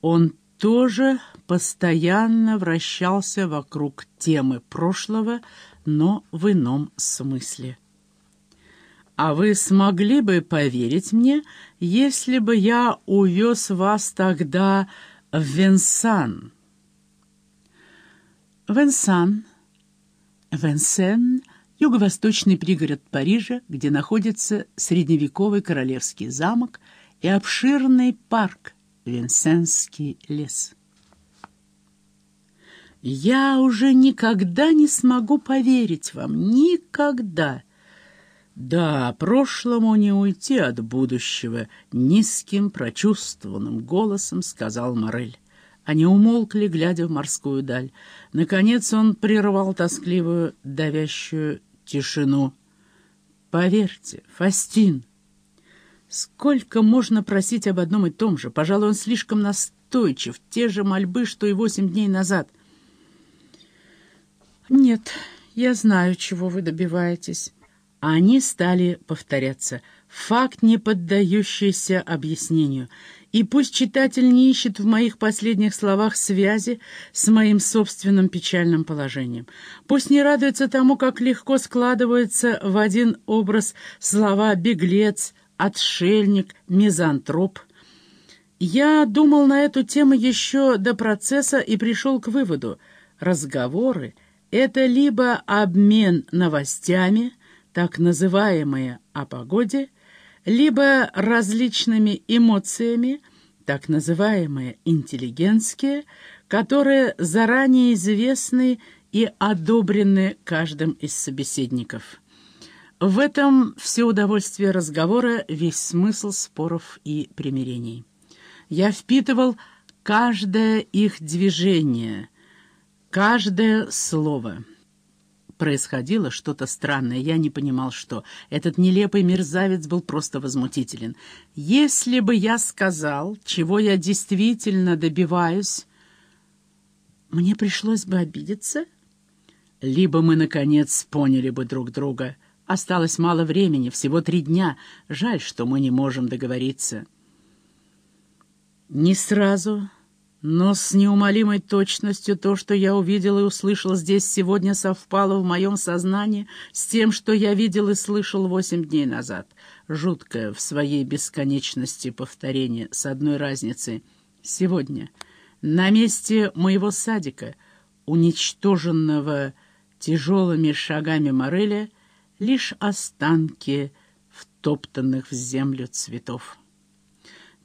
Он тоже постоянно вращался вокруг темы прошлого, но в ином смысле. «А вы смогли бы поверить мне, если бы я увез вас тогда в Венсан?» Венсан, Венсен — юго-восточный пригород Парижа, где находится средневековый королевский замок и обширный парк Венсенский лес. Я уже никогда не смогу поверить вам, никогда. Да, прошлому не уйти от будущего, низким, прочувствованным голосом сказал Морель. Они умолкли, глядя в морскую даль. Наконец он прервал тоскливую, давящую тишину. «Поверьте, Фастин, сколько можно просить об одном и том же? Пожалуй, он слишком настойчив, те же мольбы, что и восемь дней назад». «Нет, я знаю, чего вы добиваетесь». Они стали повторяться. Факт, не поддающийся объяснению. И пусть читатель не ищет в моих последних словах связи с моим собственным печальным положением. Пусть не радуется тому, как легко складываются в один образ слова «беглец», «отшельник», «мизантроп». Я думал на эту тему еще до процесса и пришел к выводу. Разговоры — это либо обмен новостями, так называемые о погоде, либо различными эмоциями, так называемые интеллигентские, которые заранее известны и одобрены каждым из собеседников. В этом все удовольствие разговора, весь смысл споров и примирений. Я впитывал каждое их движение – Каждое слово. Происходило что-то странное, я не понимал, что. Этот нелепый мерзавец был просто возмутителен. Если бы я сказал, чего я действительно добиваюсь, мне пришлось бы обидеться? Либо мы, наконец, поняли бы друг друга. Осталось мало времени, всего три дня. Жаль, что мы не можем договориться. Не сразу но с неумолимой точностью то, что я увидел и услышал здесь сегодня, совпало в моем сознании с тем, что я видел и слышал восемь дней назад. Жуткое в своей бесконечности повторение с одной разницей. Сегодня на месте моего садика, уничтоженного тяжелыми шагами Мореля, лишь останки втоптанных в землю цветов.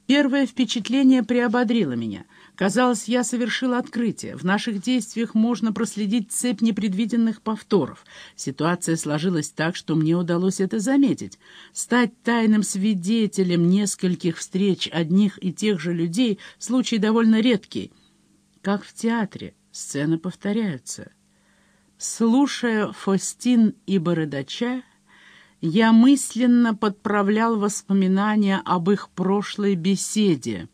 Первое впечатление приободрило меня. Казалось, я совершила открытие. В наших действиях можно проследить цепь непредвиденных повторов. Ситуация сложилась так, что мне удалось это заметить. Стать тайным свидетелем нескольких встреч одних и тех же людей — случай довольно редкий. Как в театре, сцены повторяются. Слушая Фостин и Бородача, я мысленно подправлял воспоминания об их прошлой беседе,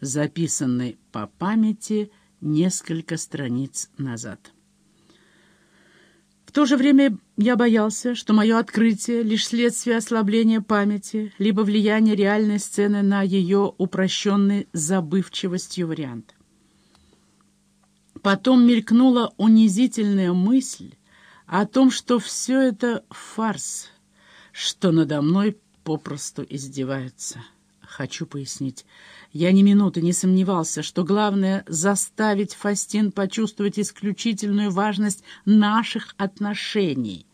записанной по памяти несколько страниц назад. В то же время я боялся, что мое открытие — лишь следствие ослабления памяти, либо влияние реальной сцены на ее упрощенный забывчивостью вариант. Потом мелькнула унизительная мысль о том, что все это фарс — что надо мной попросту издеваются. Хочу пояснить. Я ни минуты не сомневался, что главное — заставить Фастин почувствовать исключительную важность наших отношений —